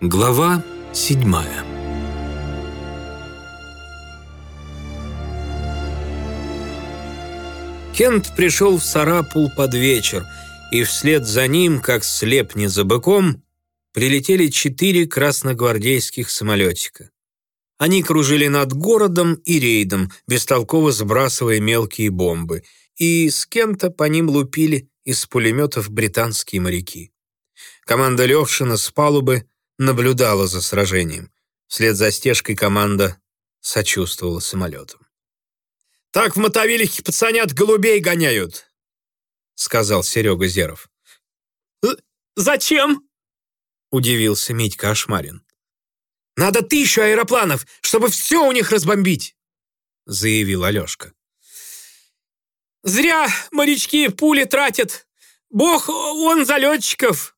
Глава седьмая Кент пришел в Сарапул под вечер, и вслед за ним, как слепни за быком, прилетели четыре красногвардейских самолетика. Они кружили над городом и рейдом, бестолково сбрасывая мелкие бомбы, и с Кента по ним лупили из пулеметов британские моряки. Команда Левшина с палубы наблюдала за сражением. Вслед за стежкой команда сочувствовала самолетам. «Так в мотовилихе пацанят голубей гоняют», — сказал Серега Зеров. «Зачем?» — удивился Митька Ашмарин. «Надо тысячу аэропланов, чтобы все у них разбомбить», — заявил Алешка. «Зря морячки пули тратят. Бог, он за летчиков», —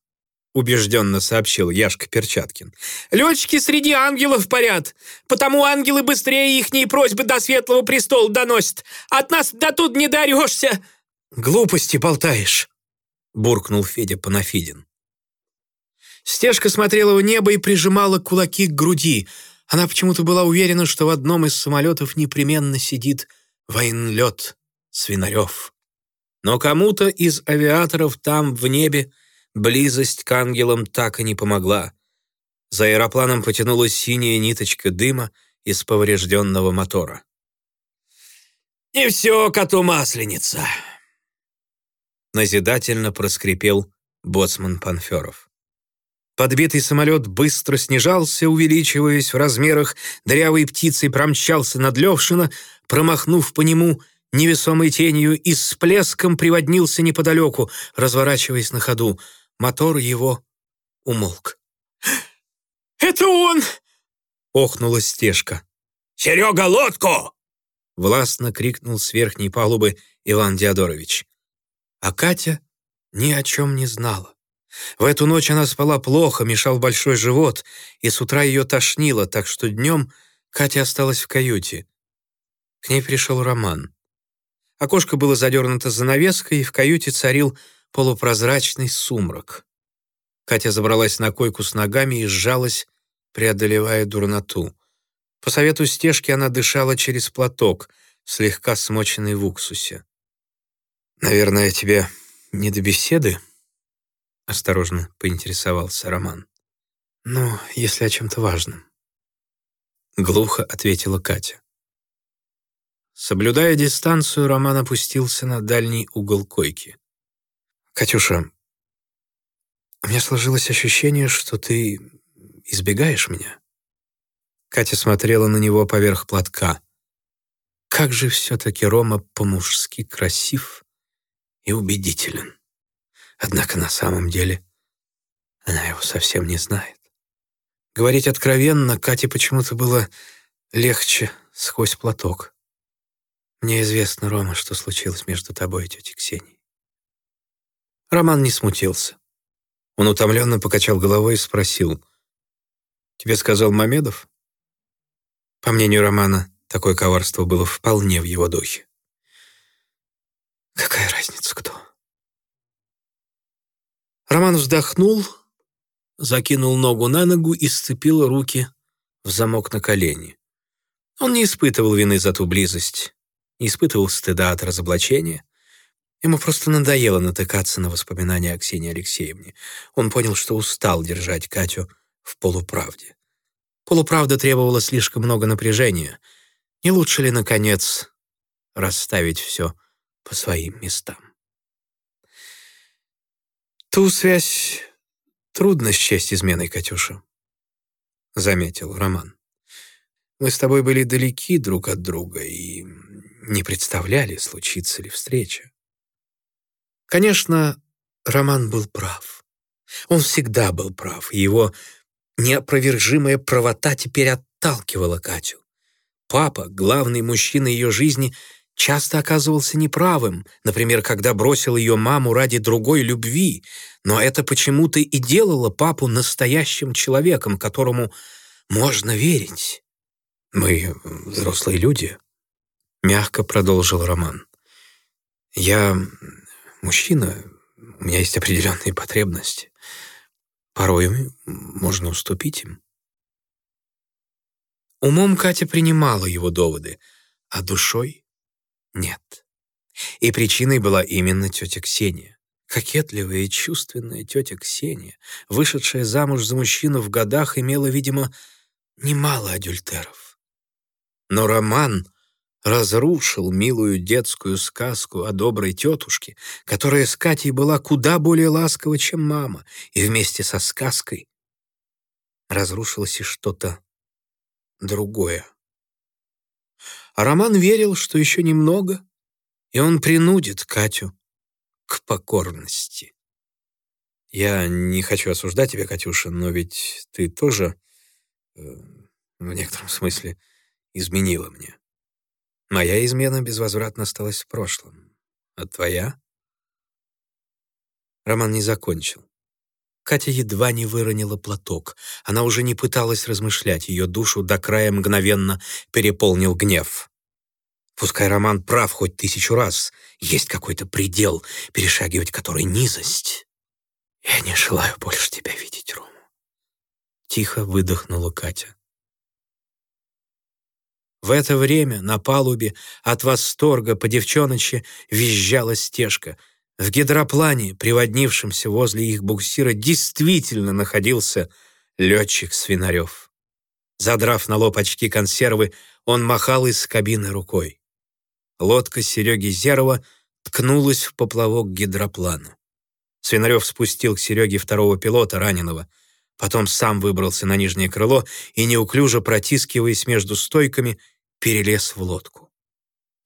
убежденно сообщил Яшка Перчаткин. «Летчики среди ангелов парят, потому ангелы быстрее ихние просьбы до светлого престола доносят. От нас до тут не дарешься!» «Глупости болтаешь!» — буркнул Федя Панафидин. Стежка смотрела в небо и прижимала кулаки к груди. Она почему-то была уверена, что в одном из самолетов непременно сидит военлет Свинарев. Но кому-то из авиаторов там, в небе, близость к ангелам так и не помогла. За аэропланом потянулась синяя ниточка дыма из поврежденного мотора. «И все коту масленица!» Назидательно проскрипел боцман Панферов. Подбитый самолет быстро снижался, увеличиваясь в размерах, дырявой птицей промчался над Левшина, промахнув по нему невесомой тенью и с плеском приводнился неподалеку, разворачиваясь на ходу. Мотор его умолк. «Это он!» — охнула стежка. «Серега, лодку!» — властно крикнул с верхней палубы Иван Диадорович. А Катя ни о чем не знала. В эту ночь она спала плохо, мешал большой живот, и с утра ее тошнило, так что днем Катя осталась в каюте. К ней пришел Роман. Окошко было задернуто занавеской, и в каюте царил полупрозрачный сумрак. Катя забралась на койку с ногами и сжалась, преодолевая дурноту. По совету стежки она дышала через платок, слегка смоченный в уксусе. «Наверное, тебе не до беседы?» — осторожно поинтересовался Роман. «Ну, если о чем-то важном». Глухо ответила Катя. Соблюдая дистанцию, Роман опустился на дальний угол койки. «Катюша, у меня сложилось ощущение, что ты избегаешь меня». Катя смотрела на него поверх платка. Как же все-таки Рома по-мужски красив и убедителен. Однако на самом деле она его совсем не знает. Говорить откровенно Кате почему-то было легче сквозь платок. Мне известно, Рома, что случилось между тобой и тетей Ксенией. Роман не смутился. Он утомленно покачал головой и спросил. «Тебе сказал Мамедов?» По мнению Романа, такое коварство было вполне в его духе. «Какая разница, кто?» Роман вздохнул, закинул ногу на ногу и сцепил руки в замок на колени. Он не испытывал вины за ту близость, не испытывал стыда от разоблачения. Ему просто надоело натыкаться на воспоминания о Ксении Алексеевне. Он понял, что устал держать Катю в полуправде. Полуправда требовала слишком много напряжения. Не лучше ли, наконец, расставить все по своим местам? «Ту связь трудно счесть изменой, Катюша», — заметил Роман. «Мы с тобой были далеки друг от друга и не представляли, случится ли встреча. Конечно, Роман был прав. Он всегда был прав, и его неопровержимая правота теперь отталкивала Катю. Папа, главный мужчина ее жизни, часто оказывался неправым, например, когда бросил ее маму ради другой любви, но это почему-то и делало папу настоящим человеком, которому можно верить. Мы взрослые люди, Мягко продолжил Роман. «Я мужчина, у меня есть определенные потребности. порой можно уступить им. Умом Катя принимала его доводы, а душой — нет. И причиной была именно тетя Ксения. Кокетливая и чувственная тетя Ксения, вышедшая замуж за мужчину в годах, имела, видимо, немало адюльтеров. Но роман разрушил милую детскую сказку о доброй тетушке, которая с Катей была куда более ласкова, чем мама, и вместе со сказкой разрушилось и что-то другое. А Роман верил, что еще немного, и он принудит Катю к покорности. Я не хочу осуждать тебя, Катюша, но ведь ты тоже, э, в некотором смысле, изменила мне. Моя измена безвозвратно осталась в прошлом. А твоя? Роман не закончил. Катя едва не выронила платок. Она уже не пыталась размышлять, ее душу до края мгновенно переполнил гнев. Пускай Роман прав хоть тысячу раз, есть какой-то предел, перешагивать который низость. Я не желаю больше тебя видеть, Рома. Тихо выдохнула Катя. В это время на палубе от восторга по девчоночи визжала стежка. В гидроплане, приводнившемся возле их буксира, действительно находился летчик Свинарев. Задрав на лоб очки консервы, он махал из кабины рукой. Лодка Сереги Зерова ткнулась в поплавок гидроплана. Свинарев спустил к Сереге второго пилота, раненого. Потом сам выбрался на нижнее крыло и, неуклюже протискиваясь между стойками, перелез в лодку.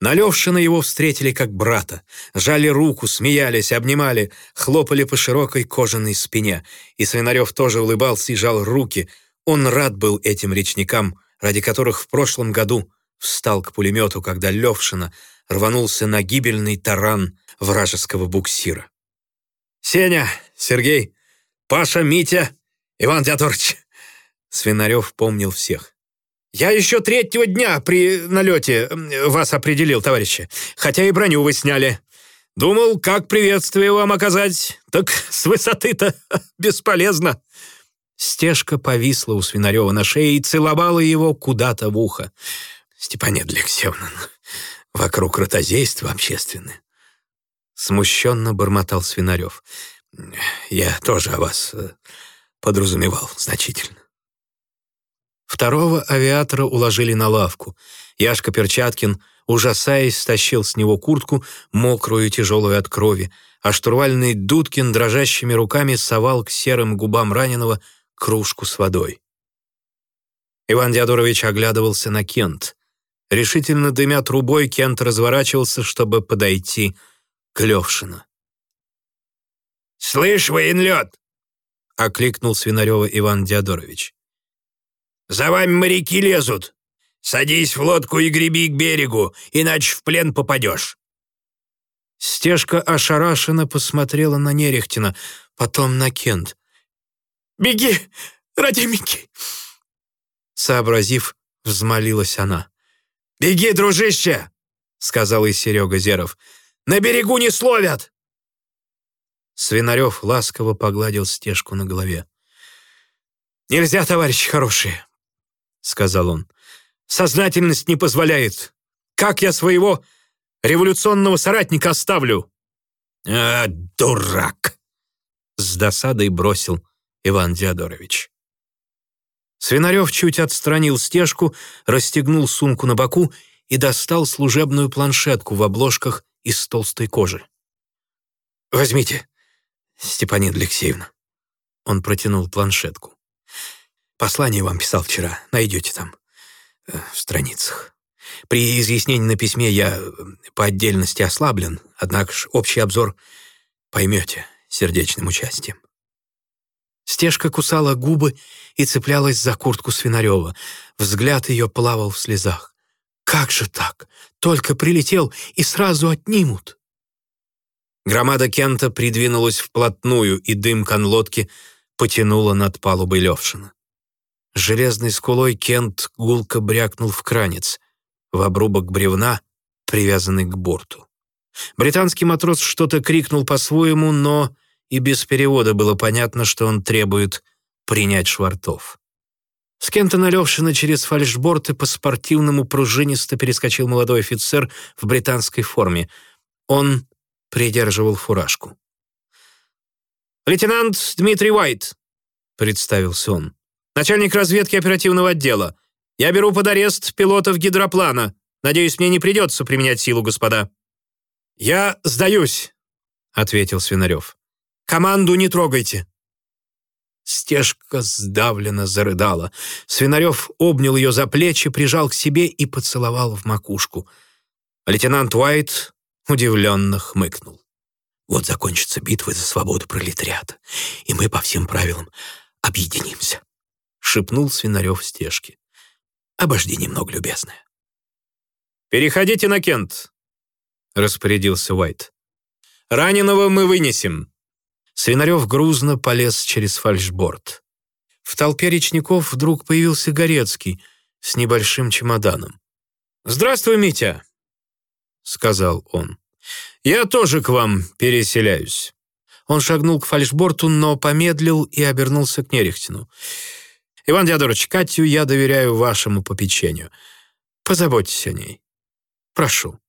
На Левшина его встретили как брата, жали руку, смеялись, обнимали, хлопали по широкой кожаной спине. И Свинарев тоже улыбался и жал руки. Он рад был этим речникам, ради которых в прошлом году встал к пулемету, когда Левшина рванулся на гибельный таран вражеского буксира. «Сеня, Сергей, Паша, Митя, Иван Теодорович!» Свинарев помнил всех. «Я еще третьего дня при налете вас определил, товарищи, хотя и броню вы сняли. Думал, как приветствие вам оказать, так с высоты-то бесполезно». Стежка повисла у Свинарева на шее и целовала его куда-то в ухо. «Степанет Алексеевна, вокруг ротозейства общественное». Смущенно бормотал Свинарев. «Я тоже о вас э, подразумевал значительно». Второго авиатора уложили на лавку. Яшка Перчаткин, ужасаясь, стащил с него куртку, мокрую и тяжелую от крови, а штурвальный Дудкин дрожащими руками совал к серым губам раненого кружку с водой. Иван Диадорович оглядывался на Кент. Решительно дымя трубой, Кент разворачивался, чтобы подойти к Левшину. «Слышь, военлет!» — окликнул Свинарева Иван Диадорович. За вами моряки лезут. Садись в лодку и греби к берегу, иначе в плен попадешь». Стежка ошарашенно посмотрела на Нерехтина, потом на Кент. «Беги, родименький!» Сообразив, взмолилась она. «Беги, дружище!» — сказал и Серега Зеров. «На берегу не словят!» Свинарев ласково погладил стежку на голове. «Нельзя, товарищи хорошие сказал он. «Сознательность не позволяет. Как я своего революционного соратника оставлю?» «А, дурак!» — с досадой бросил Иван Диадорович. Свинарев чуть отстранил стежку, расстегнул сумку на боку и достал служебную планшетку в обложках из толстой кожи. «Возьмите, Степанина Алексеевна». Он протянул планшетку. Послание вам писал вчера. Найдете там, э, в страницах. При изъяснении на письме я э, по отдельности ослаблен, однако ж общий обзор поймете сердечным участием. Стежка кусала губы и цеплялась за куртку Свинарева. Взгляд ее плавал в слезах. «Как же так? Только прилетел и сразу отнимут!» Громада Кента придвинулась вплотную, и дым конлодки потянула над палубой Левшина. Железной скулой Кент гулко брякнул в кранец, в обрубок бревна, привязанный к борту. Британский матрос что-то крикнул по-своему, но и без перевода было понятно, что он требует принять швартов. С Кентона Левшина через фальшборд и по-спортивному пружинисто перескочил молодой офицер в британской форме. Он придерживал фуражку. «Лейтенант Дмитрий Уайт», — представился он. «Начальник разведки оперативного отдела. Я беру под арест пилотов гидроплана. Надеюсь, мне не придется применять силу, господа». «Я сдаюсь», — ответил Свинарев. «Команду не трогайте». Стежка сдавленно зарыдала. Свинарев обнял ее за плечи, прижал к себе и поцеловал в макушку. Лейтенант Уайт удивленно хмыкнул. «Вот закончится битва за свободу пролетариата, и мы по всем правилам объединимся», — шепнул Свинарев Стежке. «Обожди немного, любезная». «Переходите на Кент», — распорядился Уайт. «Раненого мы вынесем». Свинарев грузно полез через фальшборд. В толпе речников вдруг появился Горецкий с небольшим чемоданом. «Здравствуй, Митя», — сказал он. «Я тоже к вам переселяюсь». Он шагнул к фальшборту, но помедлил и обернулся к Нерехтину. «Иван Дядорович, Катю я доверяю вашему попечению. Позаботьтесь о ней. Прошу».